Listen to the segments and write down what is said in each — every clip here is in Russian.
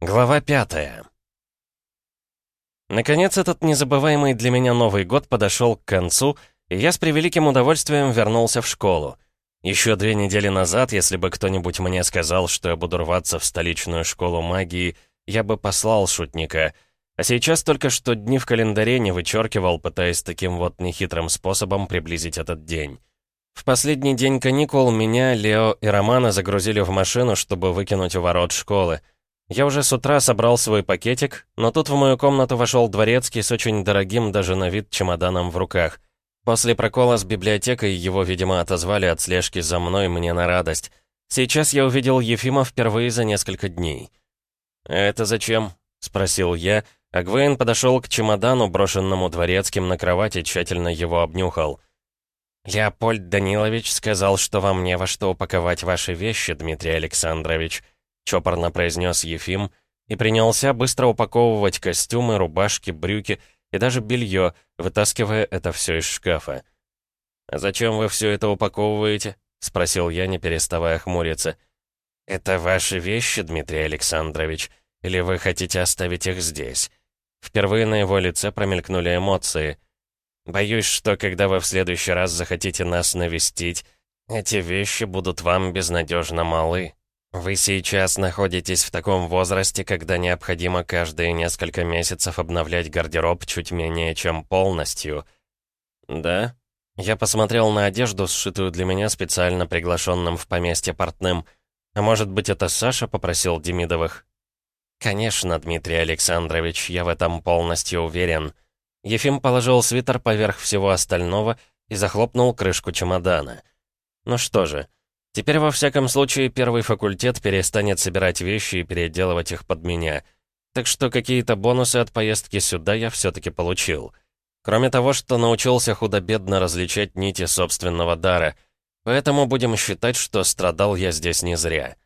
Глава пятая. Наконец, этот незабываемый для меня Новый год подошел к концу, и я с превеликим удовольствием вернулся в школу. Еще две недели назад, если бы кто-нибудь мне сказал, что я буду рваться в столичную школу магии, я бы послал шутника. А сейчас только что дни в календаре не вычеркивал, пытаясь таким вот нехитрым способом приблизить этот день. В последний день каникул меня, Лео и Романа загрузили в машину, чтобы выкинуть у ворот школы — я уже с утра собрал свой пакетик, но тут в мою комнату вошел дворецкий с очень дорогим даже на вид чемоданом в руках. После прокола с библиотекой его, видимо, отозвали от слежки за мной мне на радость. Сейчас я увидел Ефима впервые за несколько дней. «Это зачем?» — спросил я, а подошел к чемодану, брошенному дворецким на кровати, тщательно его обнюхал. «Леопольд Данилович сказал, что вам не во что упаковать ваши вещи, Дмитрий Александрович», чопорно произнес Ефим и принялся быстро упаковывать костюмы, рубашки, брюки и даже белье, вытаскивая это все из шкафа. «А зачем вы все это упаковываете?» — спросил я, не переставая хмуриться. «Это ваши вещи, Дмитрий Александрович, или вы хотите оставить их здесь?» Впервые на его лице промелькнули эмоции. «Боюсь, что когда вы в следующий раз захотите нас навестить, эти вещи будут вам безнадежно малы». Вы сейчас находитесь в таком возрасте, когда необходимо каждые несколько месяцев обновлять гардероб чуть менее чем полностью. Да? Я посмотрел на одежду, сшитую для меня специально приглашенным в поместье портным. А может быть, это Саша попросил Демидовых? Конечно, Дмитрий Александрович, я в этом полностью уверен. Ефим положил свитер поверх всего остального и захлопнул крышку чемодана. Ну что же, Теперь, во всяком случае, первый факультет перестанет собирать вещи и переделывать их под меня. Так что какие-то бонусы от поездки сюда я все-таки получил. Кроме того, что научился худо-бедно различать нити собственного дара. Поэтому будем считать, что страдал я здесь не зря.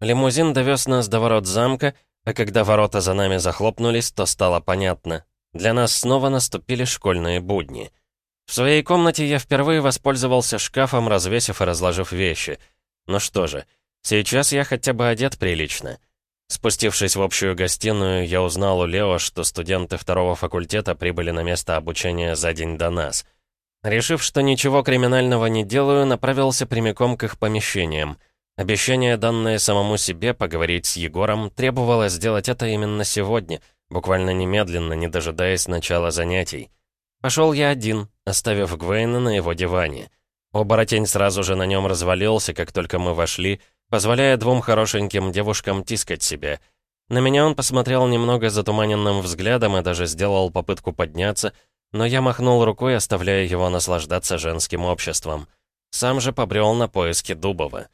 Лимузин довез нас до ворот замка, а когда ворота за нами захлопнулись, то стало понятно. Для нас снова наступили школьные будни — в своей комнате я впервые воспользовался шкафом, развесив и разложив вещи. Ну что же, сейчас я хотя бы одет прилично. Спустившись в общую гостиную, я узнал у Лео, что студенты второго факультета прибыли на место обучения за день до нас. Решив, что ничего криминального не делаю, направился прямиком к их помещениям. Обещание, данное самому себе, поговорить с Егором, требовало сделать это именно сегодня, буквально немедленно, не дожидаясь начала занятий. Пошел я один, оставив Гвейна на его диване. Оборотень сразу же на нем развалился, как только мы вошли, позволяя двум хорошеньким девушкам тискать себя. На меня он посмотрел немного затуманенным взглядом и даже сделал попытку подняться, но я махнул рукой, оставляя его наслаждаться женским обществом. Сам же побрел на поиски Дубова.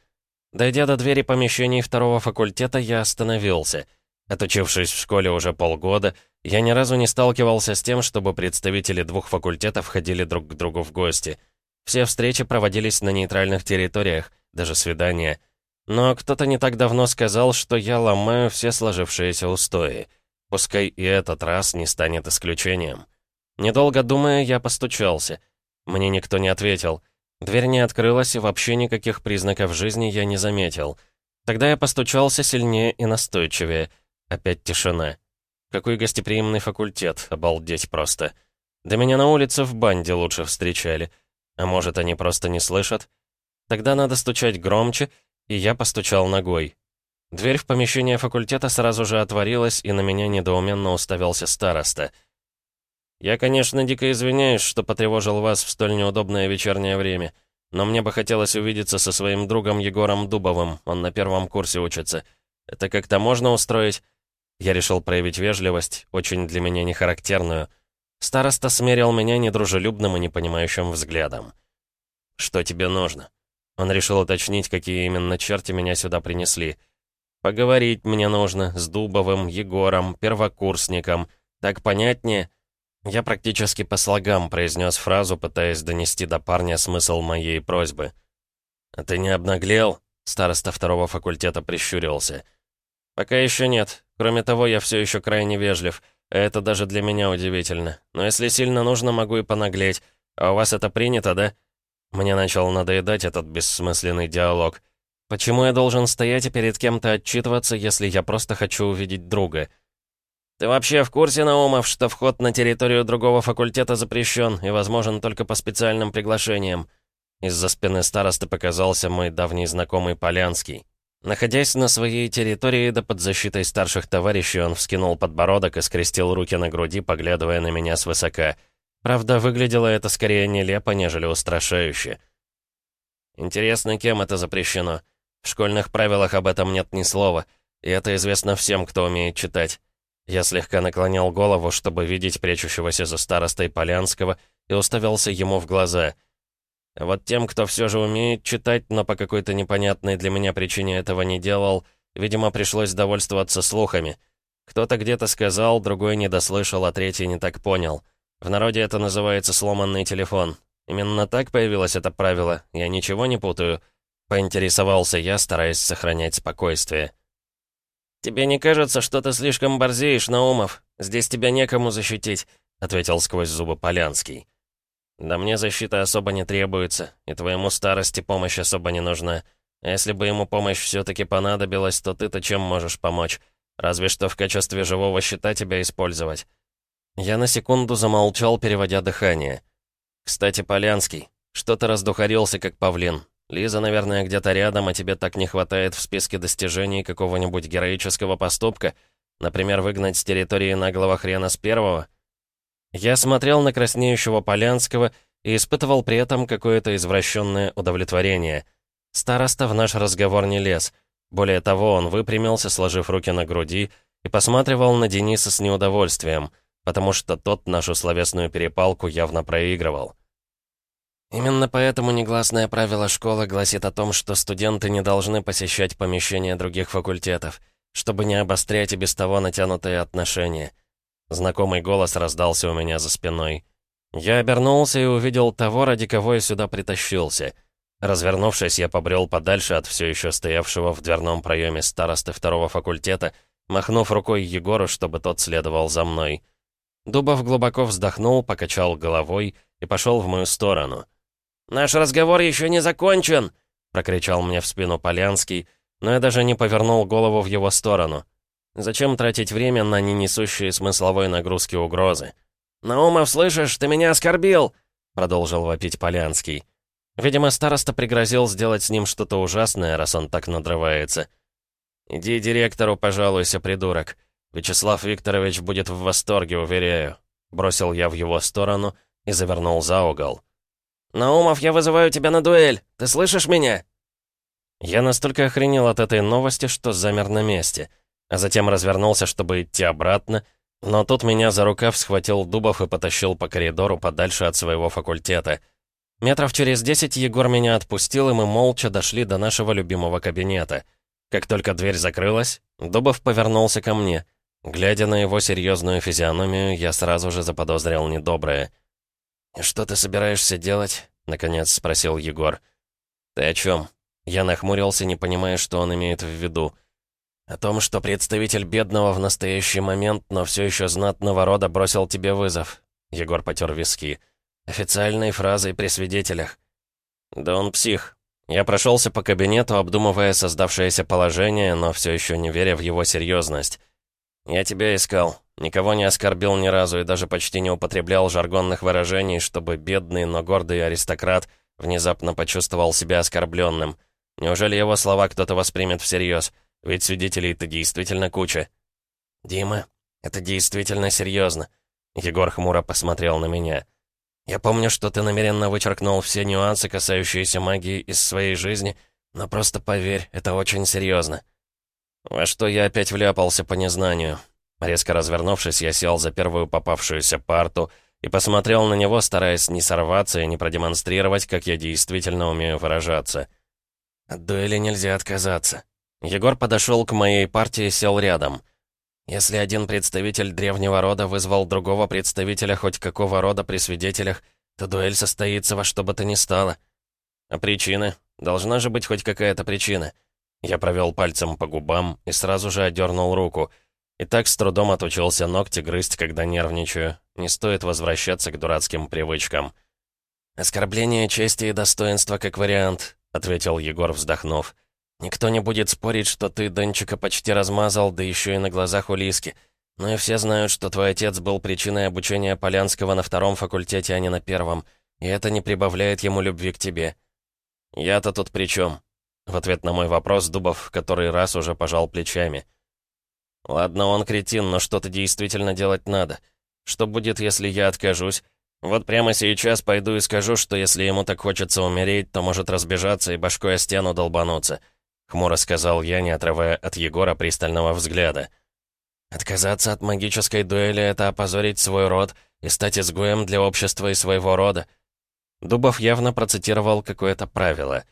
Дойдя до двери помещений второго факультета, я остановился — Отучившись в школе уже полгода, я ни разу не сталкивался с тем, чтобы представители двух факультетов ходили друг к другу в гости. Все встречи проводились на нейтральных территориях, даже свидания. Но кто-то не так давно сказал, что я ломаю все сложившиеся устои. Пускай и этот раз не станет исключением. Недолго думая, я постучался. Мне никто не ответил. Дверь не открылась, и вообще никаких признаков жизни я не заметил. Тогда я постучался сильнее и настойчивее — Опять тишина. Какой гостеприимный факультет, обалдеть просто. Да меня на улице в банде лучше встречали. А может, они просто не слышат? Тогда надо стучать громче, и я постучал ногой. Дверь в помещение факультета сразу же отворилась, и на меня недоуменно уставился староста. «Я, конечно, дико извиняюсь, что потревожил вас в столь неудобное вечернее время, но мне бы хотелось увидеться со своим другом Егором Дубовым, он на первом курсе учится. Это как-то можно устроить?» Я решил проявить вежливость, очень для меня нехарактерную. Староста смерил меня недружелюбным и непонимающим взглядом. «Что тебе нужно?» Он решил уточнить, какие именно черти меня сюда принесли. «Поговорить мне нужно с Дубовым, Егором, первокурсником. Так понятнее?» Я практически по слогам произнес фразу, пытаясь донести до парня смысл моей просьбы. «А ты не обнаглел?» Староста второго факультета прищурился. «Пока еще нет. Кроме того, я все еще крайне вежлив. Это даже для меня удивительно. Но если сильно нужно, могу и понаглеть. А у вас это принято, да?» Мне начал надоедать этот бессмысленный диалог. Почему я должен стоять и перед кем-то отчитываться, если я просто хочу увидеть друга? Ты вообще в курсе, Наумов, что вход на территорию другого факультета запрещен и возможен только по специальным приглашениям? Из-за спины старосты показался мой давний знакомый Полянский. Находясь на своей территории да под защитой старших товарищей, он вскинул подбородок и скрестил руки на груди, поглядывая на меня свысока. Правда, выглядело это скорее нелепо, нежели устрашающе. Интересно, кем это запрещено? В школьных правилах об этом нет ни слова, и это известно всем, кто умеет читать. Я слегка наклонял голову, чтобы видеть прячущегося за старостой Полянского, и уставился ему в глаза. Вот тем, кто все же умеет читать, но по какой-то непонятной для меня причине этого не делал, видимо, пришлось довольствоваться слухами. Кто-то где-то сказал, другой не дослышал, а третий не так понял. В народе это называется сломанный телефон. Именно так появилось это правило, я ничего не путаю. Поинтересовался я, стараясь сохранять спокойствие. «Тебе не кажется, что ты слишком борзеешь, Наумов? Здесь тебя некому защитить», — ответил сквозь зубы Полянский. «Да мне защита особо не требуется, и твоему старости помощь особо не нужна. А если бы ему помощь все-таки понадобилась, то ты-то чем можешь помочь? Разве что в качестве живого щита тебя использовать». Я на секунду замолчал, переводя дыхание. «Кстати, Полянский, что ты раздухарился, как павлин? Лиза, наверное, где-то рядом, а тебе так не хватает в списке достижений какого-нибудь героического поступка? Например, выгнать с территории наглого хрена с первого? Я смотрел на краснеющего Полянского и испытывал при этом какое-то извращенное удовлетворение. Староста в наш разговор не лез. Более того, он выпрямился, сложив руки на груди, и посматривал на Дениса с неудовольствием, потому что тот нашу словесную перепалку явно проигрывал. Именно поэтому негласное правило школы гласит о том, что студенты не должны посещать помещения других факультетов, чтобы не обострять и без того натянутые отношения. Знакомый голос раздался у меня за спиной. Я обернулся и увидел того, ради кого я сюда притащился. Развернувшись, я побрел подальше от все еще стоявшего в дверном проеме старосты второго факультета, махнув рукой Егору, чтобы тот следовал за мной. Дубов глубоко вздохнул, покачал головой и пошел в мою сторону. «Наш разговор еще не закончен!» — прокричал мне в спину Полянский, но я даже не повернул голову в его сторону. Зачем тратить время на не несущие смысловой нагрузки угрозы? «Наумов, слышишь, ты меня оскорбил!» — продолжил вопить Полянский. Видимо, староста пригрозил сделать с ним что-то ужасное, раз он так надрывается. «Иди директору пожалуйся, придурок. Вячеслав Викторович будет в восторге, уверяю». Бросил я в его сторону и завернул за угол. «Наумов, я вызываю тебя на дуэль! Ты слышишь меня?» Я настолько охренел от этой новости, что замер на месте, а затем развернулся, чтобы идти обратно, но тут меня за рукав схватил Дубов и потащил по коридору подальше от своего факультета. Метров через десять Егор меня отпустил, и мы молча дошли до нашего любимого кабинета. Как только дверь закрылась, Дубов повернулся ко мне. Глядя на его серьезную физиономию, я сразу же заподозрил недоброе — «Что ты собираешься делать?» — наконец спросил Егор. «Ты о чем?» Я нахмурился, не понимая, что он имеет в виду. «О том, что представитель бедного в настоящий момент, но все еще знатного рода бросил тебе вызов». Егор потер виски. «Официальной фразой при свидетелях». «Да он псих». Я прошелся по кабинету, обдумывая создавшееся положение, но все еще не веря в его серьезность. «Я тебя искал. Никого не оскорбил ни разу и даже почти не употреблял жаргонных выражений, чтобы бедный, но гордый аристократ внезапно почувствовал себя оскорбленным. Неужели его слова кто-то воспримет всерьез? Ведь свидетелей-то действительно куча. «Дима, это действительно серьезно. Егор хмуро посмотрел на меня. «Я помню, что ты намеренно вычеркнул все нюансы, касающиеся магии, из своей жизни, но просто поверь, это очень серьезно. Во что я опять вляпался по незнанию. Резко развернувшись, я сел за первую попавшуюся парту и посмотрел на него, стараясь не сорваться и не продемонстрировать, как я действительно умею выражаться. От дуэли нельзя отказаться. Егор подошел к моей партии и сел рядом. Если один представитель древнего рода вызвал другого представителя хоть какого рода при свидетелях, то дуэль состоится во что бы то ни стало. А причины? Должна же быть хоть какая-то причина. Я провел пальцем по губам и сразу же отдернул руку. И так с трудом отучился ногти грызть, когда нервничаю. Не стоит возвращаться к дурацким привычкам. «Оскорбление чести и достоинства как вариант», — ответил Егор, вздохнув. Никто не будет спорить, что ты Дончика почти размазал, да еще и на глазах у Лиски. Ну и все знают, что твой отец был причиной обучения Полянского на втором факультете, а не на первом. И это не прибавляет ему любви к тебе. Я-то тут при чем? В ответ на мой вопрос Дубов который раз уже пожал плечами. «Ладно, он кретин, но что-то действительно делать надо. Что будет, если я откажусь? Вот прямо сейчас пойду и скажу, что если ему так хочется умереть, то может разбежаться и башкой о стену долбануться», — хмуро сказал я, не отрывая от Егора пристального взгляда. «Отказаться от магической дуэли — это опозорить свой род и стать изгоем для общества и своего рода». Дубов явно процитировал какое-то правило.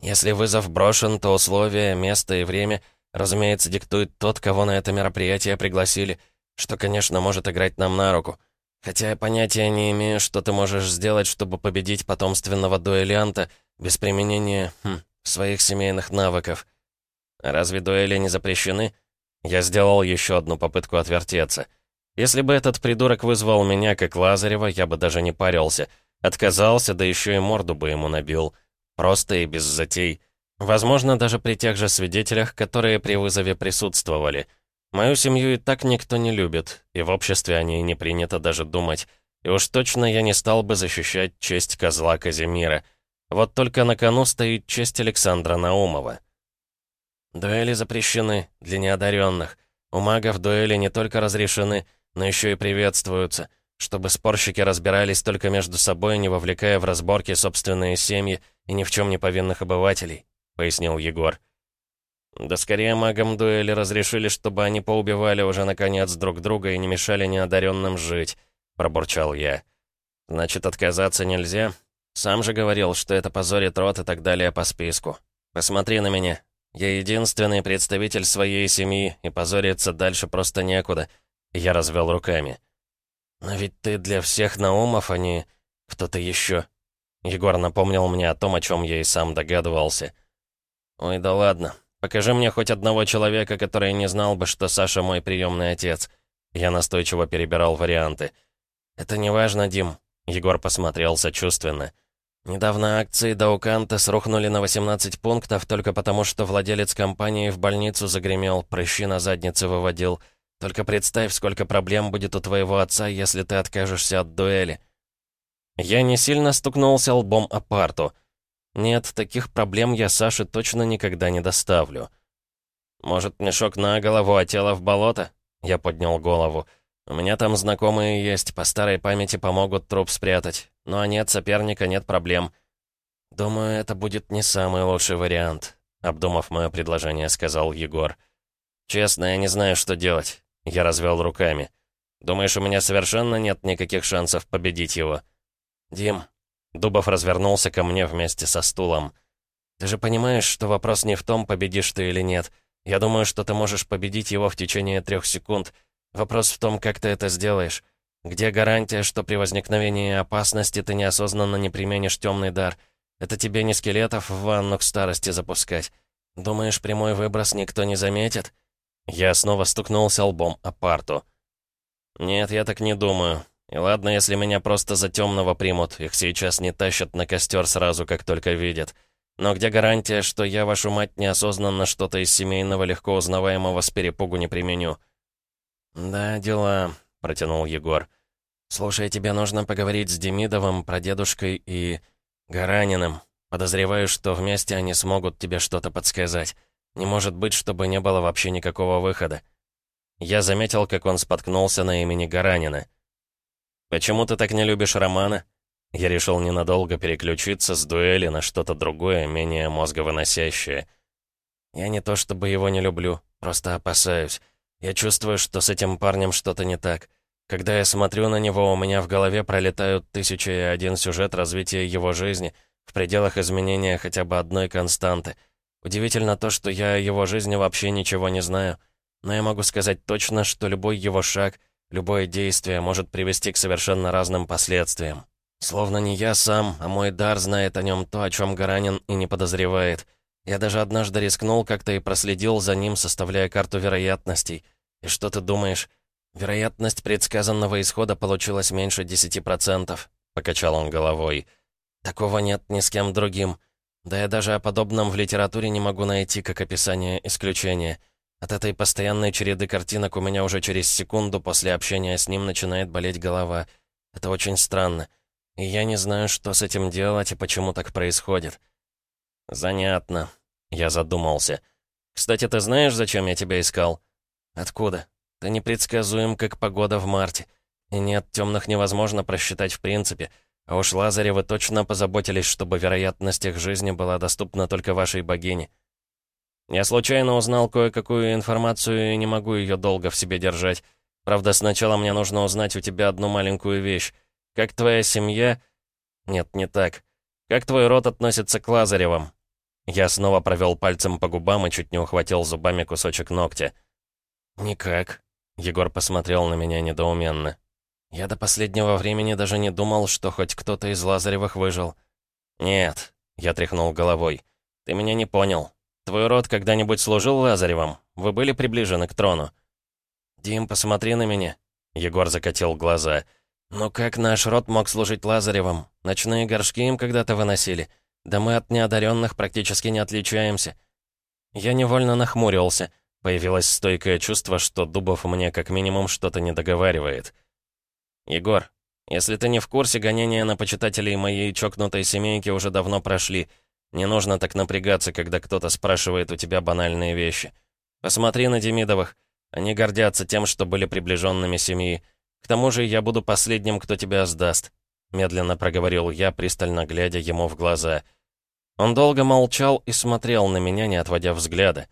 «Если вызов брошен, то условия, место и время, разумеется, диктует тот, кого на это мероприятие пригласили, что, конечно, может играть нам на руку». Хотя я понятия не имею, что ты можешь сделать, чтобы победить потомственного дуэлянта без применения хм, своих семейных навыков. Разве дуэли не запрещены? Я сделал еще одну попытку отвертеться. Если бы этот придурок вызвал меня, как Лазарева, я бы даже не парился. Отказался, да еще и морду бы ему набил. Просто и без затей. Возможно, даже при тех же свидетелях, которые при вызове присутствовали — Мою семью и так никто не любит, и в обществе о ней не принято даже думать. И уж точно я не стал бы защищать честь козла Казимира. Вот только на кону стоит честь Александра Наумова. Дуэли запрещены для неодаренных. У магов дуэли не только разрешены, но еще и приветствуются, чтобы спорщики разбирались только между собой, не вовлекая в разборки собственные семьи и ни в чем не повинных обывателей, пояснил Егор. Да скорее магам дуэли разрешили, чтобы они поубивали уже наконец друг друга и не мешали неодаренным жить, пробурчал я. Значит, отказаться нельзя? Сам же говорил, что это позорит род и так далее по списку. Посмотри на меня. Я единственный представитель своей семьи, и позориться дальше просто некуда. Я развел руками. Но ведь ты для всех Наумов, а не кто-то еще. Егор напомнил мне о том, о чем я и сам догадывался. Ой, да ладно, Покажи мне хоть одного человека, который не знал бы, что Саша мой приемный отец. Я настойчиво перебирал варианты. Это не важно, Дим. Егор посмотрел сочувственно. Недавно акции Дауканта срухнули на 18 пунктов только потому, что владелец компании в больницу загремел, прыщи на заднице выводил. Только представь, сколько проблем будет у твоего отца, если ты откажешься от дуэли. Я не сильно стукнулся лбом о парту. Нет, таких проблем я Саше точно никогда не доставлю. Может, мешок на голову, а тело в болото? Я поднял голову. У меня там знакомые есть, по старой памяти помогут труп спрятать. А нет соперника, нет проблем. Думаю, это будет не самый лучший вариант, обдумав мое предложение, сказал Егор. Честно, я не знаю, что делать. Я развел руками. Думаешь, у меня совершенно нет никаких шансов победить его? Дим, Дубов развернулся ко мне вместе со стулом. «Ты же понимаешь, что вопрос не в том, победишь ты или нет. Я думаю, что ты можешь победить его в течение трех секунд. Вопрос в том, как ты это сделаешь. Где гарантия, что при возникновении опасности ты неосознанно не применишь темный дар? Это тебе не скелетов в ванну к старости запускать. Думаешь, прямой выброс никто не заметит?» Я снова стукнулся лбом о парту. «Нет, я так не думаю. И ладно, если меня просто за темного примут, их сейчас не тащат на костер сразу, как только видят. Но где гарантия, что я, вашу мать, неосознанно что-то из семейного легко узнаваемого с перепугу не применю?» «Да, дела», — протянул Егор. «Слушай, тебе нужно поговорить с Демидовым, прадедушкой и... Гараниным. Подозреваю, что вместе они смогут тебе что-то подсказать. Не может быть, чтобы не было вообще никакого выхода». Я заметил, как он споткнулся на имени Гаранина. «Почему ты так не любишь романа?» Я решил ненадолго переключиться с дуэли на что-то другое, менее мозговыносящее. «Я не то чтобы его не люблю, просто опасаюсь. Я чувствую, что с этим парнем что-то не так. Когда я смотрю на него, у меня в голове пролетают тысяча и один сюжет развития его жизни, в пределах изменения хотя бы одной константы. Удивительно то, что я о его жизни вообще ничего не знаю. Но я могу сказать точно, что любой его шаг — Любое действие может привести к совершенно разным последствиям. Словно не я сам, а мой дар знает о нем то, о чем Гаранин и не подозревает. Я даже однажды рискнул как-то и проследил за ним, составляя карту вероятностей. И что ты думаешь? Вероятность предсказанного исхода получилась меньше 10%, покачал он головой. Такого нет ни с кем другим. Да я даже о подобном в литературе не могу найти, как описание исключения. От этой постоянной череды картинок у меня уже через секунду после общения с ним начинает болеть голова. Это очень странно. И я не знаю, что с этим делать и почему так происходит. Занятно. Я задумался. Кстати, ты знаешь, зачем я тебя искал? Откуда? Ты непредсказуем, как погода в марте. И нет, темных невозможно просчитать в принципе. А уж Лазаревы точно позаботились, чтобы вероятность их жизни была доступна только вашей богине. Я случайно узнал кое-какую информацию и не могу ее долго в себе держать. Правда, сначала мне нужно узнать у тебя одну маленькую вещь. Как твоя семья... Нет, не так. Как твой род относится к Лазаревым? Я снова провел пальцем по губам и чуть не ухватил зубами кусочек ногтя. «Никак», — Егор посмотрел на меня недоуменно. «Я до последнего времени даже не думал, что хоть кто-то из Лазаревых выжил». «Нет», — я тряхнул головой. «Ты меня не понял. Твой род когда-нибудь служил Лазаревым? Вы были приближены к трону?» «Дим, посмотри на меня». Егор закатил глаза. «Ну как наш род мог служить Лазаревым? Ночные горшки им когда-то выносили. Да мы от неодаренных практически не отличаемся». Я невольно нахмурился. Появилось стойкое чувство, что Дубов мне как минимум что-то не договаривает. «Егор, если ты не в курсе, гонения на почитателей моей чокнутой семейки уже давно прошли. Не нужно так напрягаться, когда кто-то спрашивает у тебя банальные вещи. Посмотри на Демидовых. Они гордятся тем, что были приближенными семьи. К тому же я буду последним, кто тебя сдаст», — медленно проговорил я, пристально глядя ему в глаза. Он долго молчал и смотрел на меня, не отводя взгляда.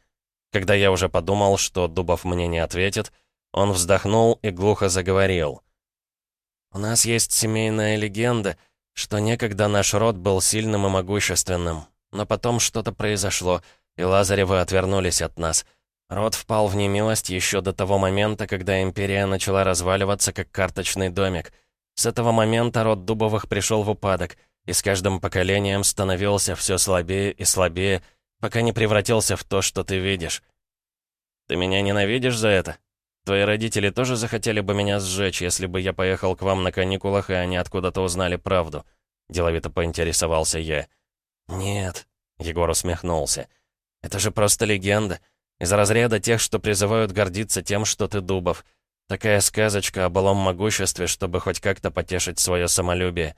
Когда я уже подумал, что Дубов мне не ответит, он вздохнул и глухо заговорил. «У нас есть семейная легенда, что некогда наш род был сильным и могущественным. Но потом что-то произошло, и Лазаревы отвернулись от нас. Род впал в немилость еще до того момента, когда империя начала разваливаться, как карточный домик. С этого момента род Дубовых пришел в упадок, и с каждым поколением становился все слабее и слабее, пока не превратился в то, что ты видишь. Ты меня ненавидишь за это? Твои родители тоже захотели бы меня сжечь, если бы я поехал к вам на каникулах, и они откуда-то узнали правду?» Деловито поинтересовался я. «Нет», — Егор усмехнулся. «Это же просто легенда. Из разряда тех, что призывают гордиться тем, что ты Дубов. Такая сказочка о былом могуществе, чтобы хоть как-то потешить свое самолюбие.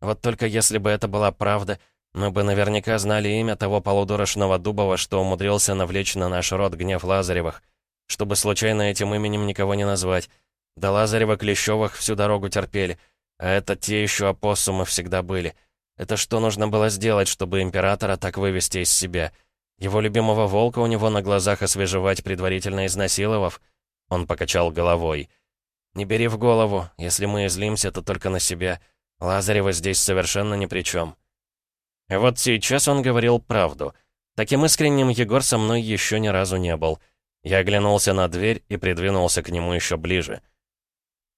Вот только если бы это была правда, мы бы наверняка знали имя того полудурочного Дубова, что умудрился навлечь на наш род гнев Лазаревых чтобы случайно этим именем никого не назвать. До Лазарева-Клещевых всю дорогу терпели, а это те еще опоссумы всегда были. Это что нужно было сделать, чтобы императора так вывести из себя? Его любимого волка у него на глазах освежевать, предварительно изнасиловав? Он покачал головой. «Не бери в голову, если мы излимся, то только на себя. Лазарева здесь совершенно ни при чем». Вот сейчас он говорил правду. Таким искренним Егор со мной еще ни разу не был — я оглянулся на дверь и придвинулся к нему еще ближе.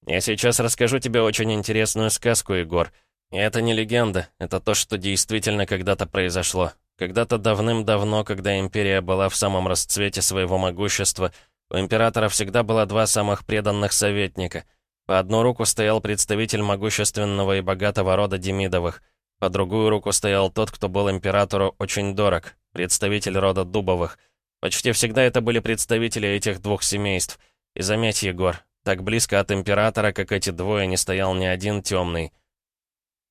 «Я сейчас расскажу тебе очень интересную сказку, Егор. И это не легенда, это то, что действительно когда-то произошло. Когда-то давным-давно, когда империя была в самом расцвете своего могущества, у императора всегда было два самых преданных советника. По одну руку стоял представитель могущественного и богатого рода Демидовых, по другую руку стоял тот, кто был императору очень дорог, представитель рода Дубовых — Почти всегда это были представители этих двух семейств. И заметь, Егор, так близко от императора, как эти двое, не стоял ни один темный.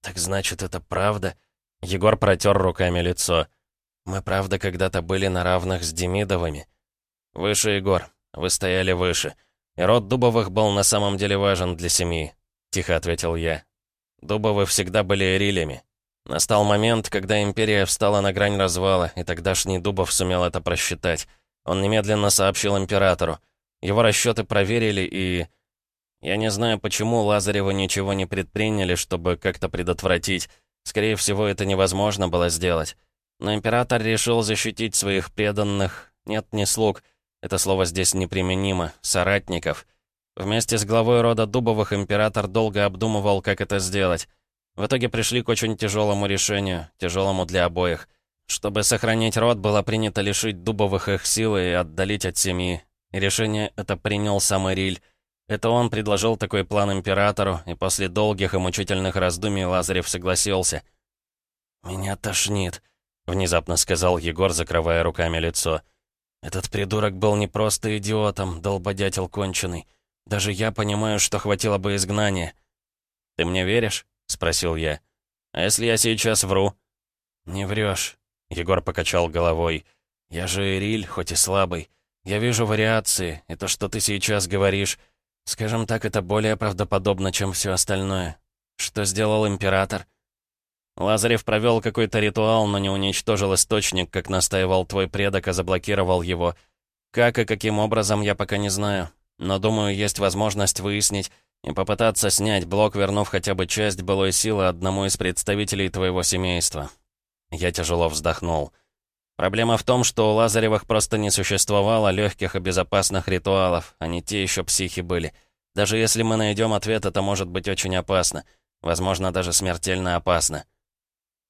«Так значит, это правда?» Егор протер руками лицо. «Мы правда когда-то были на равных с Демидовыми?» «Выше, Егор. Вы стояли выше. И род Дубовых был на самом деле важен для семьи», — тихо ответил я. «Дубовы всегда были эрилями. Настал момент, когда империя встала на грань развала, и тогдашний Дубов сумел это просчитать. Он немедленно сообщил императору. Его расчеты проверили, и... Я не знаю, почему Лазаревы ничего не предприняли, чтобы как-то предотвратить. Скорее всего, это невозможно было сделать. Но император решил защитить своих преданных... Нет, не слуг. Это слово здесь неприменимо. Соратников. Вместе с главой рода Дубовых император долго обдумывал, как это сделать. В итоге пришли к очень тяжелому решению, тяжелому для обоих. Чтобы сохранить род, было принято лишить Дубовых их силы и отдалить от семьи. И решение это принял сам Ириль. Это он предложил такой план императору, и после долгих и мучительных раздумий Лазарев согласился. «Меня тошнит». — внезапно сказал Егор, закрывая руками лицо. «Этот придурок был не просто идиотом, долбодятел конченый. Даже я понимаю, что хватило бы изгнания». «Ты мне веришь?» — спросил я. «А если я сейчас вру?» «Не врешь», — Егор покачал головой. «Я же Ириль, хоть и слабый. Я вижу вариации, и то, что ты сейчас говоришь, скажем так, это более правдоподобно, чем все остальное. Что сделал император?» Лазарев провел какой-то ритуал, но не уничтожил источник, как настаивал твой предок, а заблокировал его. Как и каким образом, я пока не знаю. Но думаю, есть возможность выяснить и попытаться снять блок, вернув хотя бы часть былой силы одному из представителей твоего семейства. Я тяжело вздохнул. Проблема в том, что у Лазаревых просто не существовало легких и безопасных ритуалов, они те еще психи были. Даже если мы найдем ответ, это может быть очень опасно. Возможно, даже смертельно опасно.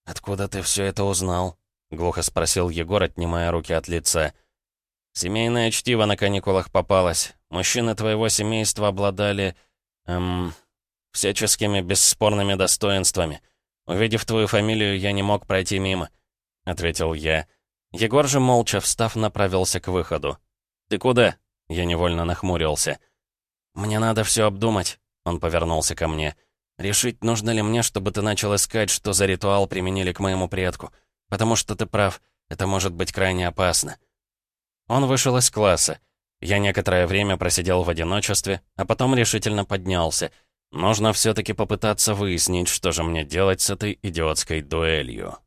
«Откуда ты все это узнал?» — глухо спросил Егор, отнимая руки от лица. «Семейное чтиво на каникулах попалось. Мужчины твоего семейства обладали... эм... всяческими бесспорными достоинствами. Увидев твою фамилию, я не мог пройти мимо», — ответил я. Егор же, молча встав, направился к выходу. «Ты куда?» — я невольно нахмурился. «Мне надо все обдумать», — он повернулся ко мне. Решить, нужно ли мне, чтобы ты начал искать, что за ритуал применили к моему предку. Потому что ты прав, это может быть крайне опасно. Он вышел из класса. Я некоторое время просидел в одиночестве, а потом решительно поднялся. Нужно все-таки попытаться выяснить, что же мне делать с этой идиотской дуэлью.